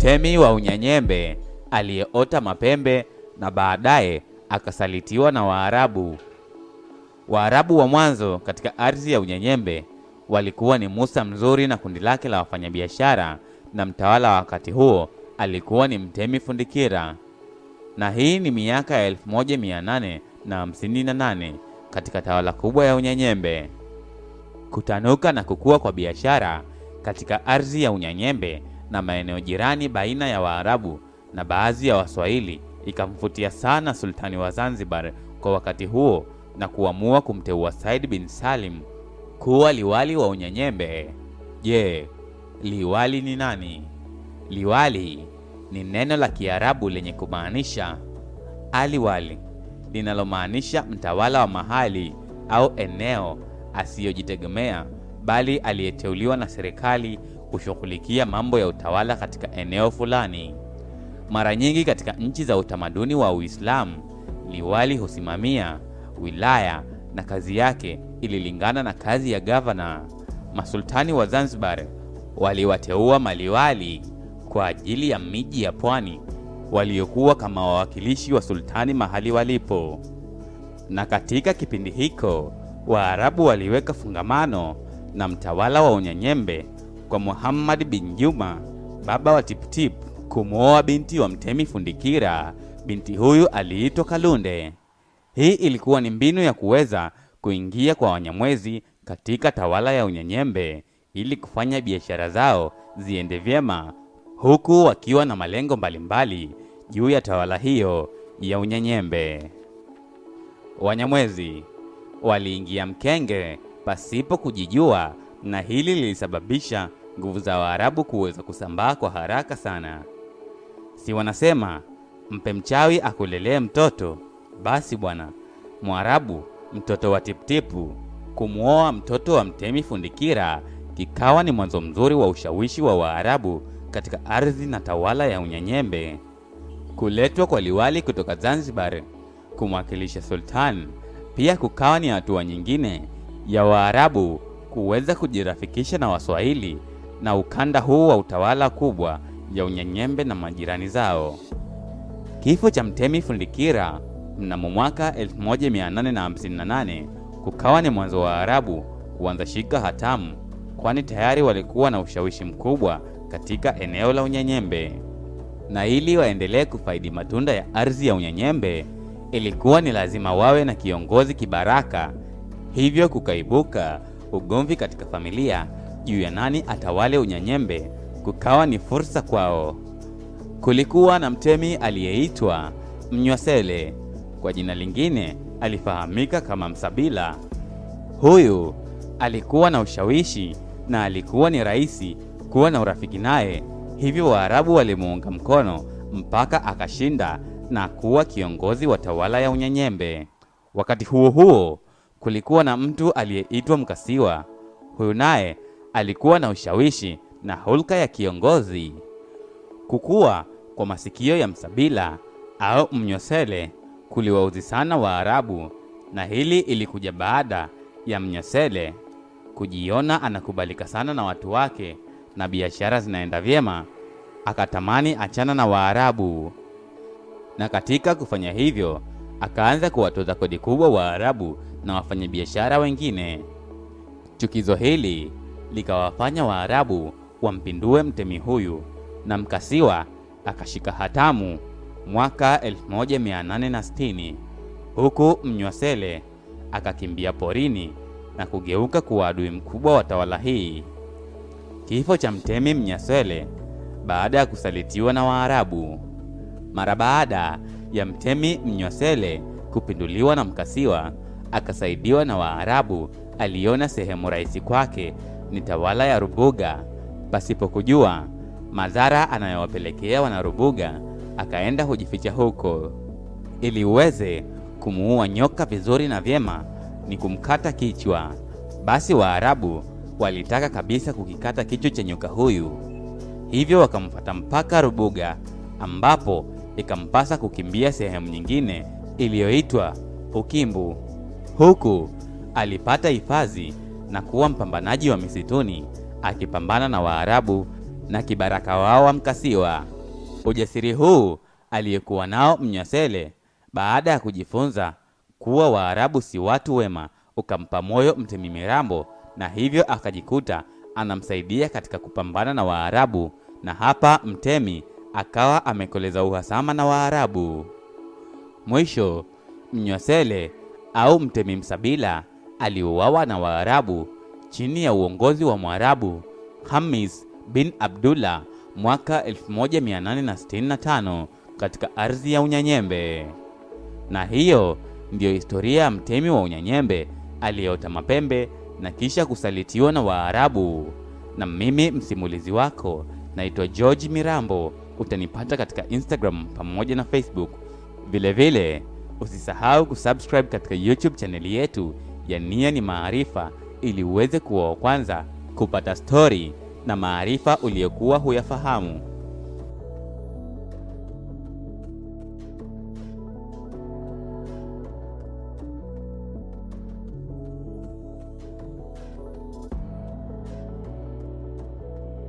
mtemi wa Unyanyembe aliyeota mapembe na baadaye akasalitiwa na Waarabu. Waarabu wa mwanzo katika ardhi ya Unyanyembe walikuwa ni Musa Mzuri na kundi lake la wafanyabiashara, na mtawala wa wakati huo alikuwa ni Mtemi Fundikira, na hii ni miaka ya 1858 katika tawala kubwa ya Unyanyembe. Kutanuka na kukua kwa biashara katika ardhi ya Unyanyembe na maeneo jirani baina ya Waarabu na baadhi ya Waswahili ikamvutia sana sultani wa Zanzibar kwa wakati huo na kuamua kumteua Said bin Salim kuwa liwali wa Unyanyembe. Je, liwali ni nani? Liwali ni neno la Kiarabu lenye kumaanisha aliwali, linalomaanisha mtawala wa mahali au eneo asiyojitegemea, bali aliyeteuliwa na serikali kushughulikia mambo ya utawala katika eneo fulani. Mara nyingi katika nchi za utamaduni wa Uislamu, liwali husimamia wilaya na kazi yake ililingana na kazi ya gavana. Masultani wa Zanzibar waliwateua maliwali kwa ajili ya miji ya pwani waliokuwa kama wawakilishi wa sultani mahali walipo. Na katika kipindi hiko Waarabu waliweka fungamano na mtawala wa Unyanyembe kwa Muhammad bin Juma, baba wa Tiptip, kumwoa binti wa Mtemi Fundikira. Binti huyu aliitwa Kalunde. Hii ilikuwa ni mbinu ya kuweza kuingia kwa Wanyamwezi katika tawala ya Unyanyembe ili kufanya biashara zao ziende vyema, huku wakiwa na malengo mbalimbali juu ya tawala hiyo ya Unyanyembe. Wanyamwezi waliingia mkenge pasipo kujijua, na hili lilisababisha nguvu za Waarabu kuweza kusambaa kwa haraka sana. Si wanasema mpe mchawi akulelee mtoto? Basi bwana, Mwarabu mtoto wa Tiptipu kumwoa mtoto wa Mtemi Fundikira kikawa ni mwanzo mzuri wa ushawishi wa Waarabu katika ardhi na tawala ya Unyanyembe. Kuletwa kwa liwali kutoka Zanzibar kumwakilisha sultan pia kukawa ni hatua nyingine ya Waarabu kuweza kujirafikisha na Waswahili na ukanda huu wa utawala kubwa ya Unyanyembe na majirani zao. Kifo cha Mtemi Fundikira mnamo mwaka 1858 kukawa ni mwanzo wa Waarabu kuanza shika hatamu, kwani tayari walikuwa na ushawishi mkubwa katika eneo la Unyanyembe, na ili waendelee kufaidi matunda ya ardhi ya Unyanyembe ilikuwa ni lazima wawe na kiongozi kibaraka. Hivyo kukaibuka ugomvi katika familia juu ya nani atawale Unyanyembe, kukawa ni fursa kwao. Kulikuwa na mtemi aliyeitwa Mnywasele, kwa jina lingine alifahamika kama Msabila. Huyu alikuwa na ushawishi na alikuwa ni rahisi kuwa na urafiki naye, hivyo Waarabu walimuunga mkono mpaka akashinda na kuwa kiongozi wa tawala ya Unyanyembe. Wakati huo huo, kulikuwa na mtu aliyeitwa Mkasiwa. Huyu naye alikuwa na ushawishi na hulka ya kiongozi. Kukua kwa masikio ya Msabila au Mnyosele kuliwauzi sana Waarabu, na hili ilikuja baada ya Mnyosele kujiona anakubalika sana na watu wake na biashara zinaenda vyema, akatamani achana na Waarabu, na katika kufanya hivyo akaanza kuwatoza kodi kubwa Waarabu na wafanyabiashara wengine. Chukizo hili likawafanya Waarabu wampindue mtemi huyu, na Mkasiwa akashika hatamu mwaka 1860 huku Mnywasele akakimbia porini na kugeuka kuwa adui mkubwa wa tawala hii. Kifo cha mtemi Mnyaswele baada ya kusalitiwa na Waarabu. Mara baada ya mtemi Mnywasele kupinduliwa na Mkasiwa akasaidiwa na Waarabu, aliona sehemu rahisi kwake ni tawala ya Rubuga, pasipo kujua madhara anayowapelekea Wanarubuga. Akaenda hujificha huko ili uweze kumuua nyoka vizuri na vyema ni kumkata kichwa. Basi Waarabu walitaka kabisa kukikata kichwa cha nyoka huyu, hivyo wakamfuata mpaka Rubuga, ambapo ikampasa kukimbia sehemu nyingine iliyoitwa Ukimbu. Huku alipata hifadhi na kuwa mpambanaji wa misituni akipambana na Waarabu na kibaraka wao wa Mkasiwa. Ujasiri huu aliyekuwa nao Mnyasele baada ya kujifunza kuwa Waarabu si watu wema ukampa moyo Mtemi Mirambo, na hivyo akajikuta anamsaidia katika kupambana na Waarabu, na hapa Mtemi akawa amekoleza uhasama na Waarabu. Mwisho Mnywasele au Mtemi Msabila aliuawa na Waarabu chini ya uongozi wa Mwarabu Hamis bin Abdullah mwaka 1865 katika ardhi ya Unyanyembe. Na hiyo ndiyo historia ya mtemi wa Unyanyembe aliyeota mapembe na kisha kusalitiwa na Waarabu. Na mimi msimulizi wako naitwa George Mirambo. Utanipata katika Instagram pamoja na Facebook. Vilevile vile, usisahau kusubscribe katika YouTube chaneli yetu ya Nia ni Maarifa ili uweze kuwa wa kwanza kupata stori na maarifa uliyokuwa huyafahamu.